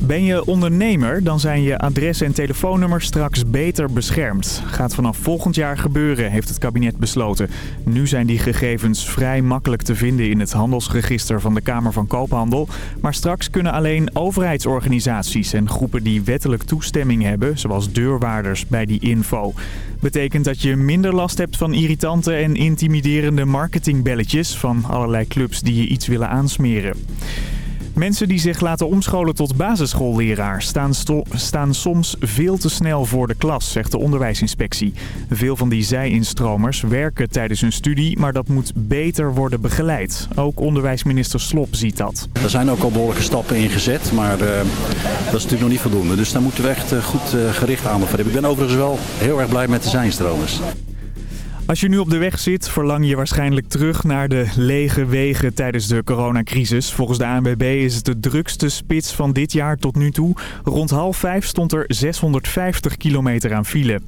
Ben je ondernemer, dan zijn je adres en telefoonnummer straks beter beschermd. Gaat vanaf volgend jaar gebeuren, heeft het kabinet besloten. Nu zijn die gegevens vrij makkelijk te vinden in het handelsregister van de Kamer van Koophandel. Maar straks kunnen alleen overheidsorganisaties en groepen die wettelijk toestemming hebben, zoals deurwaarders, bij die info. Betekent dat je minder last hebt van irritante en intimiderende marketingbelletjes van allerlei clubs die je iets willen aansmeren. Mensen die zich laten omscholen tot basisschoolleraar staan, staan soms veel te snel voor de klas, zegt de onderwijsinspectie. Veel van die zij-instromers werken tijdens hun studie, maar dat moet beter worden begeleid. Ook onderwijsminister Slop ziet dat. Er zijn ook al behoorlijke stappen ingezet, maar uh, dat is natuurlijk nog niet voldoende. Dus daar moeten we echt uh, goed uh, gericht aandacht voor hebben. Ik ben overigens wel heel erg blij met de zijnstromers. Als je nu op de weg zit, verlang je waarschijnlijk terug naar de lege wegen tijdens de coronacrisis. Volgens de ANWB is het de drukste spits van dit jaar tot nu toe. Rond half vijf stond er 650 kilometer aan file.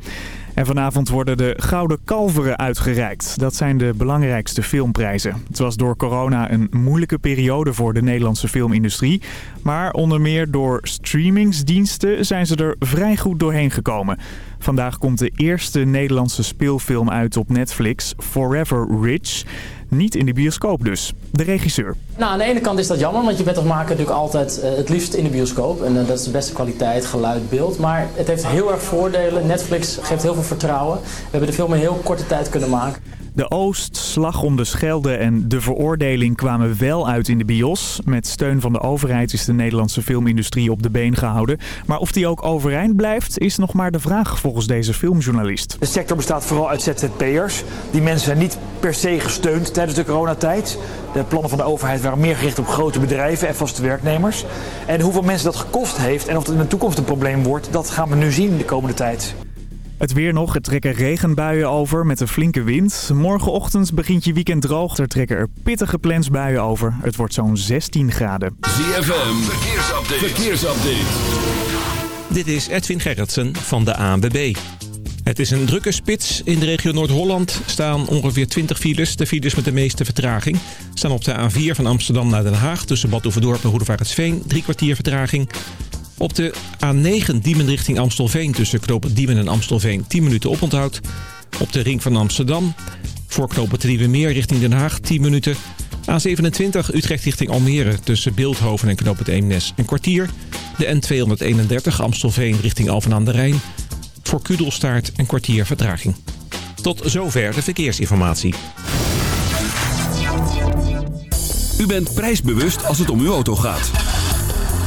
En vanavond worden de Gouden Kalveren uitgereikt. Dat zijn de belangrijkste filmprijzen. Het was door corona een moeilijke periode voor de Nederlandse filmindustrie. Maar onder meer door streamingsdiensten zijn ze er vrij goed doorheen gekomen. Vandaag komt de eerste Nederlandse speelfilm uit op Netflix, Forever Rich. Niet in de bioscoop dus. De regisseur. Nou, aan de ene kant is dat jammer, want je bent als maker natuurlijk altijd uh, het liefst in de bioscoop. En uh, dat is de beste kwaliteit, geluid, beeld. Maar het heeft heel erg voordelen. Netflix geeft heel veel vertrouwen. We hebben de film in heel korte tijd kunnen maken. De Oost, Slag om de Schelde en De Veroordeling kwamen wel uit in de bios. Met steun van de overheid is de Nederlandse filmindustrie op de been gehouden. Maar of die ook overeind blijft, is nog maar de vraag volgens deze filmjournalist. De sector bestaat vooral uit ZZP'ers. Die mensen zijn niet per se gesteund tijdens de coronatijd. De plannen van de overheid waren meer gericht op grote bedrijven en vaste werknemers. En hoeveel mensen dat gekost heeft en of het in de toekomst een probleem wordt, dat gaan we nu zien de komende tijd. Het weer nog. Er trekken regenbuien over met een flinke wind. Morgenochtend begint je weekend droog. Er trekken er pittige plensbuien over. Het wordt zo'n 16 graden. ZFM, verkeersupdate. verkeersupdate. Dit is Edwin Gerritsen van de ANWB. Het is een drukke spits. In de regio Noord-Holland staan ongeveer 20 files. De files met de meeste vertraging staan op de A4 van Amsterdam naar Den Haag... tussen Bad Oeverdorp en Goedevaartsveen. Drie kwartier vertraging. Op de A9 Diemen richting Amstelveen tussen knopen Diemen en Amstelveen 10 minuten oponthoud. Op de ring van Amsterdam voor knopen Meer richting Den Haag 10 minuten. A27 Utrecht richting Almere tussen Beeldhoven en knoop het Eemnes een kwartier. De N231 Amstelveen richting Alphen aan de Rijn. Voor Kudelstaart een kwartier vertraging. Tot zover de verkeersinformatie. U bent prijsbewust als het om uw auto gaat.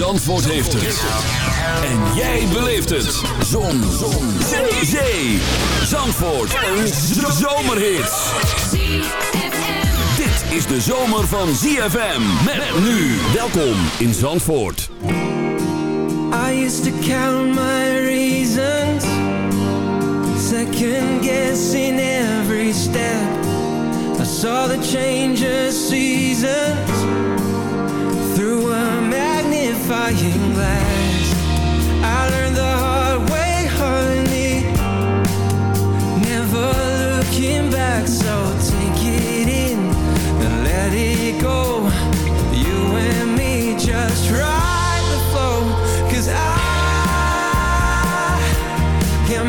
Zandvoort heeft het. En jij beleeft het. Zon. Zon. Zee. Zee. Zandvoort. Een zomerhit. Dit is de zomer van ZFM. Met nu. Welkom in Zandvoort. I used to count my reasons Second guessing every step I saw the change of seasons magnifying glass. I learned the hard way, honey. Never looking back, so take it in And let it go. You and me just ride the flow Cause I am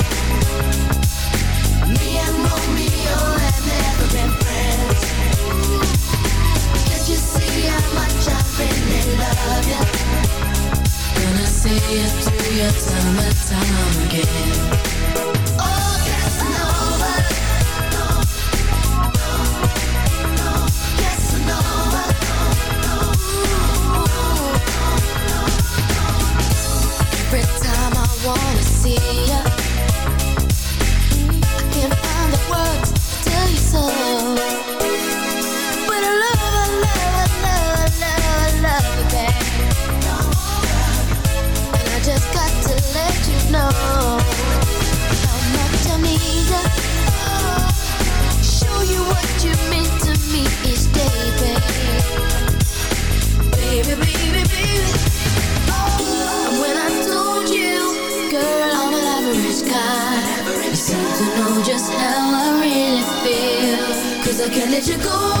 Gonna see you through your summertime again. Can't let you go.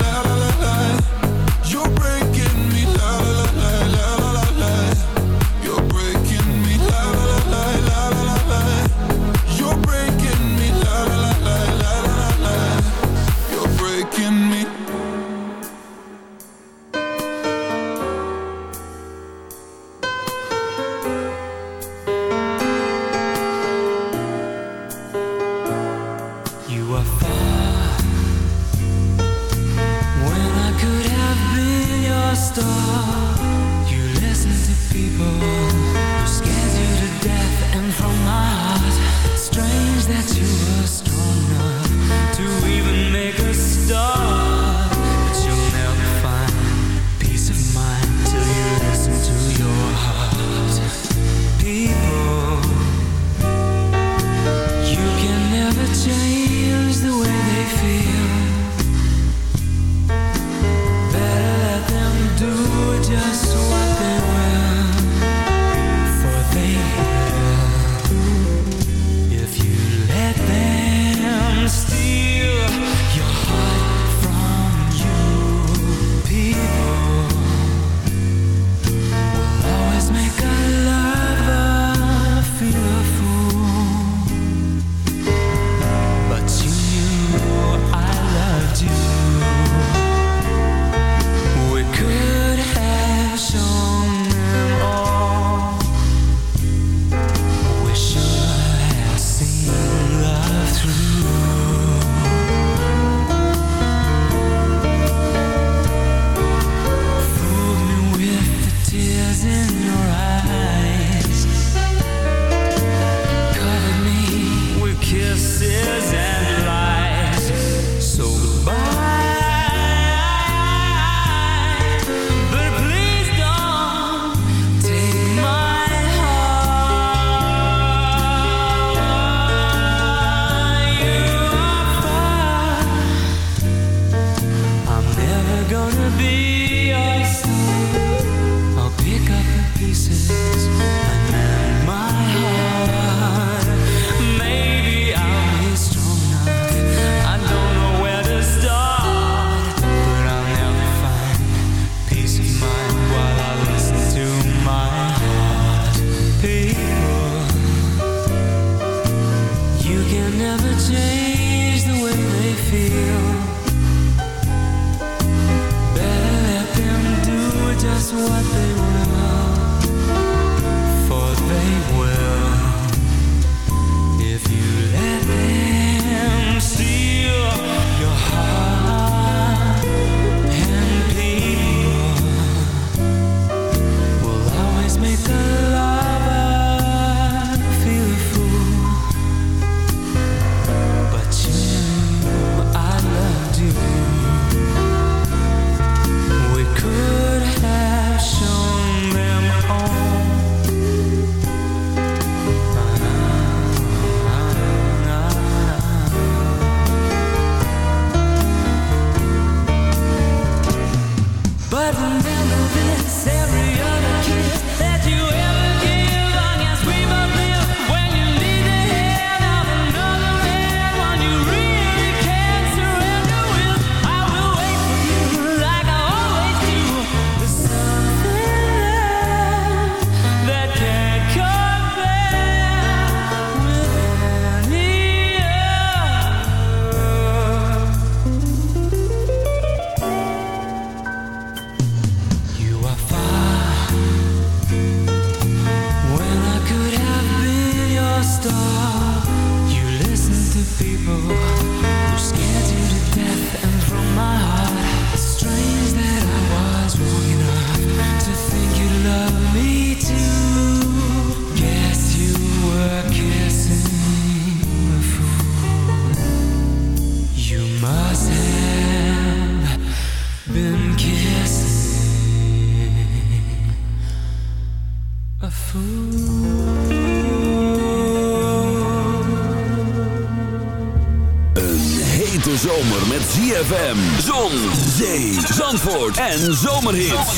En zomerhit.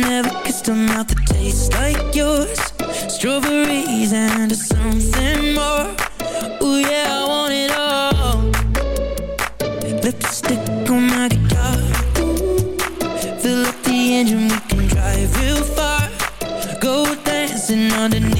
never kissed a mouth that tastes like yours. Strawberries and something more. Ooh yeah, I want it all. Lipstick on my guitar. Fill up the engine, we can drive real far. Go dancing underneath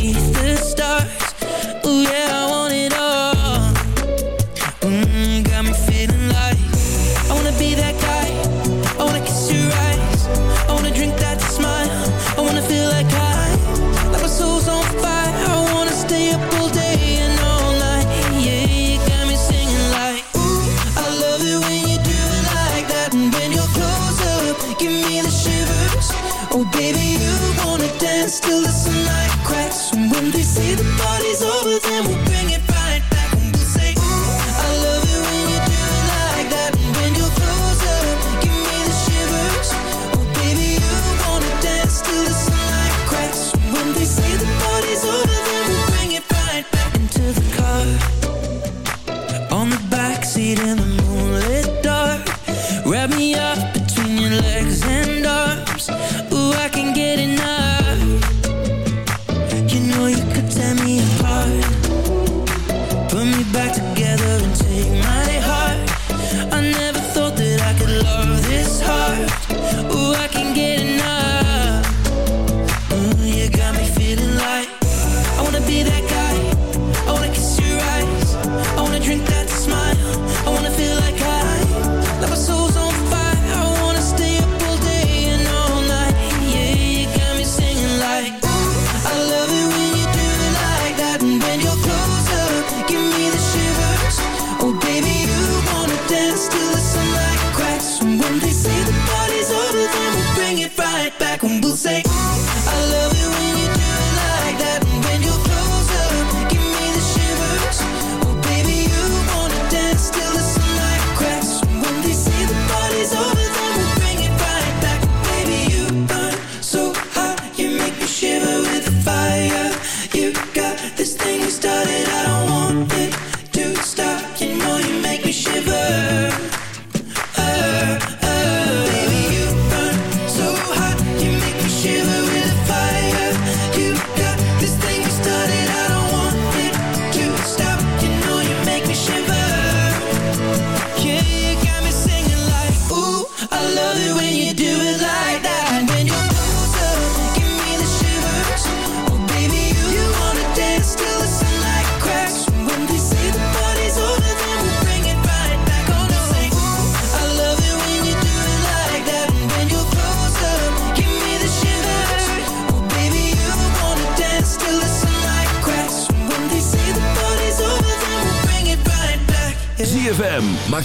like.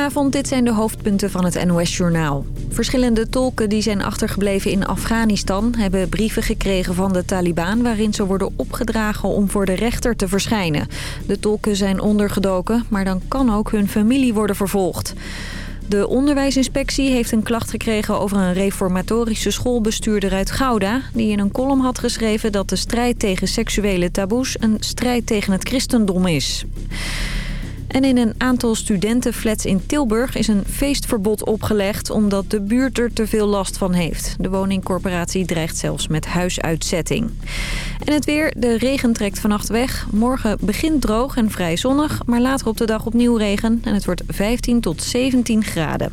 Goedenavond, dit zijn de hoofdpunten van het NOS-journaal. Verschillende tolken die zijn achtergebleven in Afghanistan... hebben brieven gekregen van de Taliban... waarin ze worden opgedragen om voor de rechter te verschijnen. De tolken zijn ondergedoken, maar dan kan ook hun familie worden vervolgd. De onderwijsinspectie heeft een klacht gekregen over een reformatorische schoolbestuurder uit Gouda... die in een column had geschreven dat de strijd tegen seksuele taboes een strijd tegen het christendom is. En in een aantal studentenflats in Tilburg is een feestverbod opgelegd... omdat de buurt er te veel last van heeft. De woningcorporatie dreigt zelfs met huisuitzetting. En het weer, de regen trekt vannacht weg. Morgen begint droog en vrij zonnig, maar later op de dag opnieuw regen... en het wordt 15 tot 17 graden.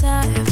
time.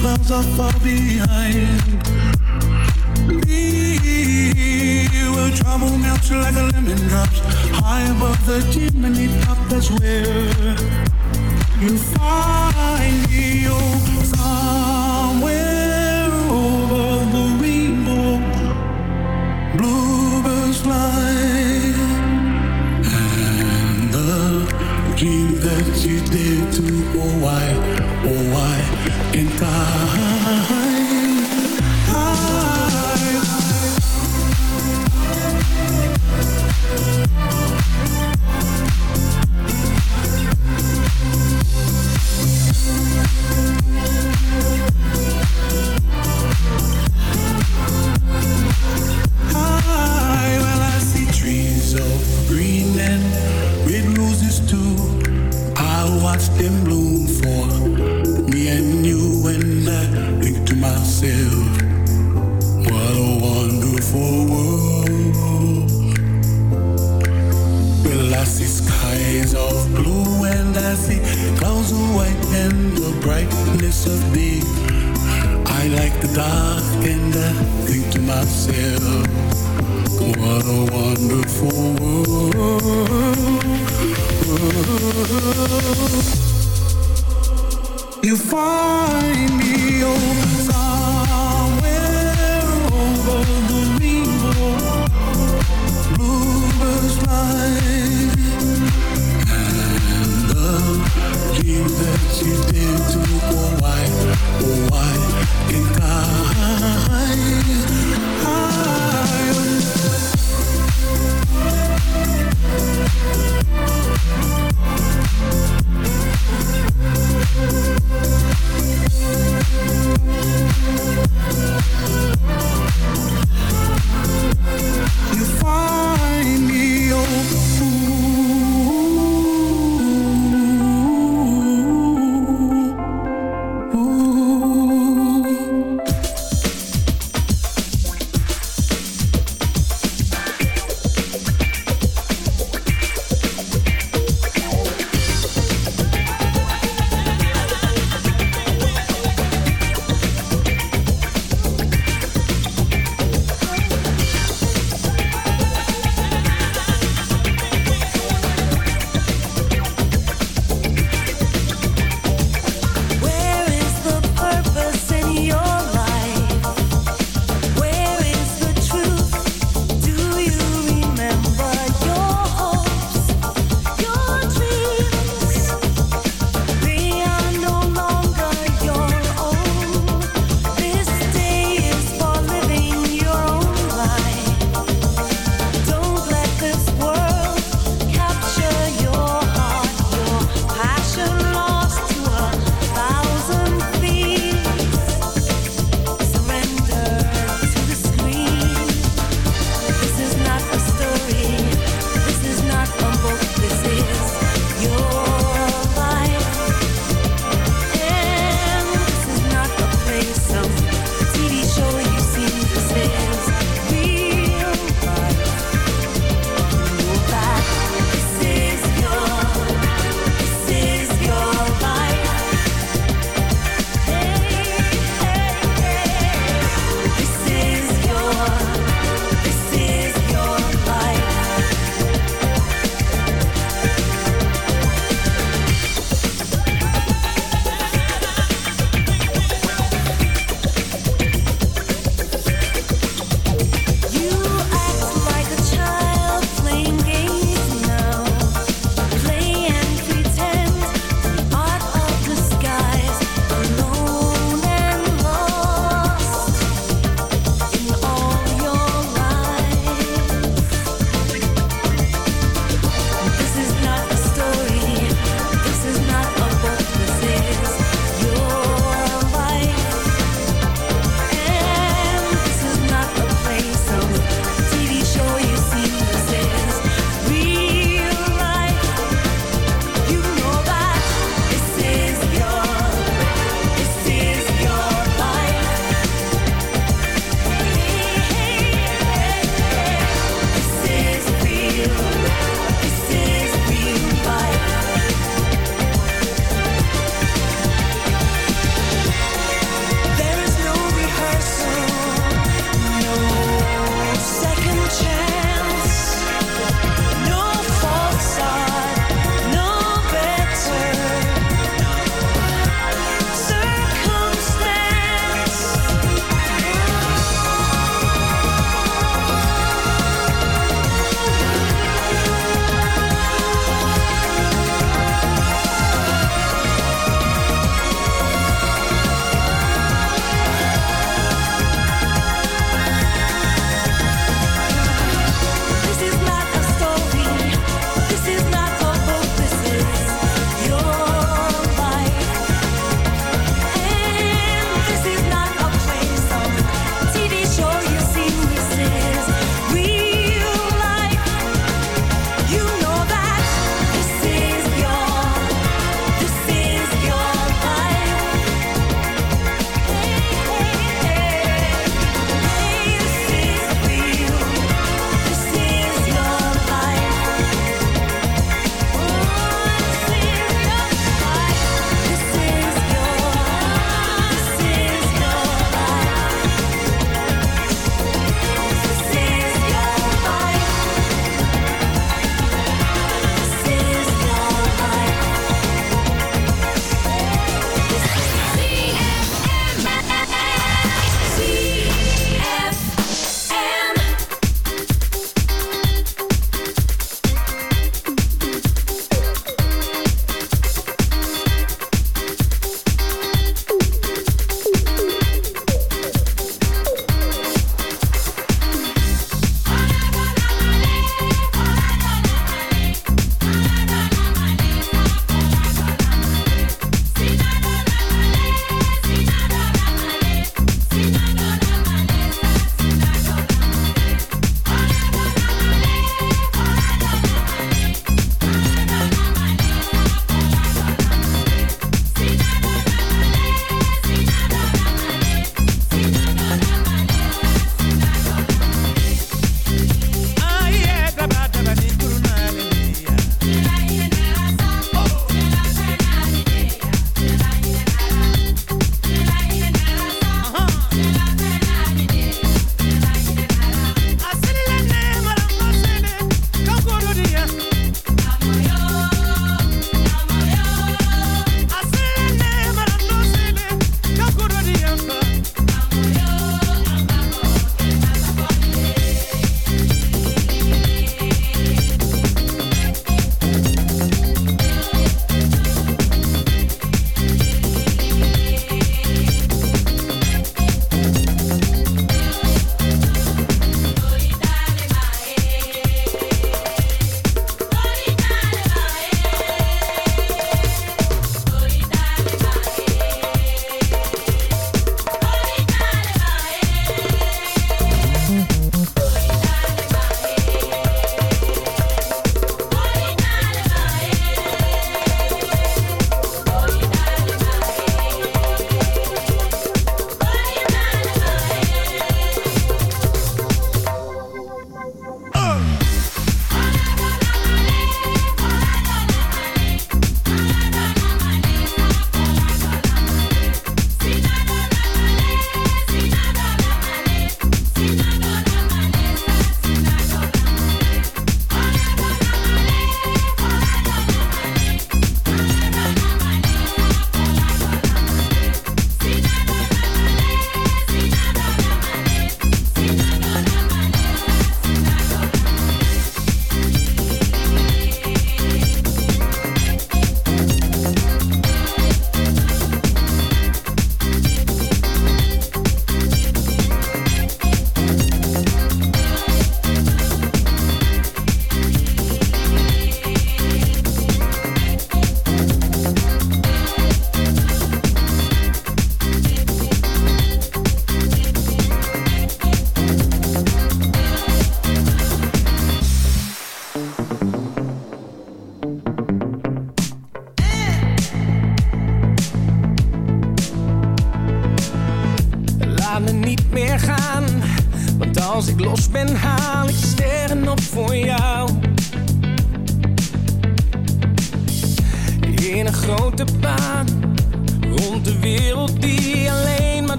clouds are far behind. Me, where trouble melts like a lemon drops high above the chimney top. That's where you find me. Oh, somewhere over the rainbow, bluebirds fly, and the dream that you did to. Oh, why, oh, why? in time.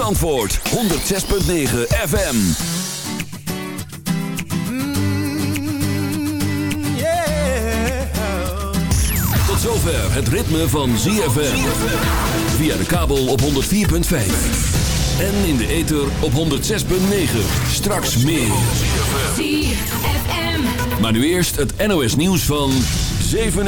Antwoord. 106.9 FM. Tot zover het ritme van ZFM. Via de kabel op 104.5 En in de ether op 106.9 Straks meer. ZFM. Maar nu eerst het NOS nieuws van 7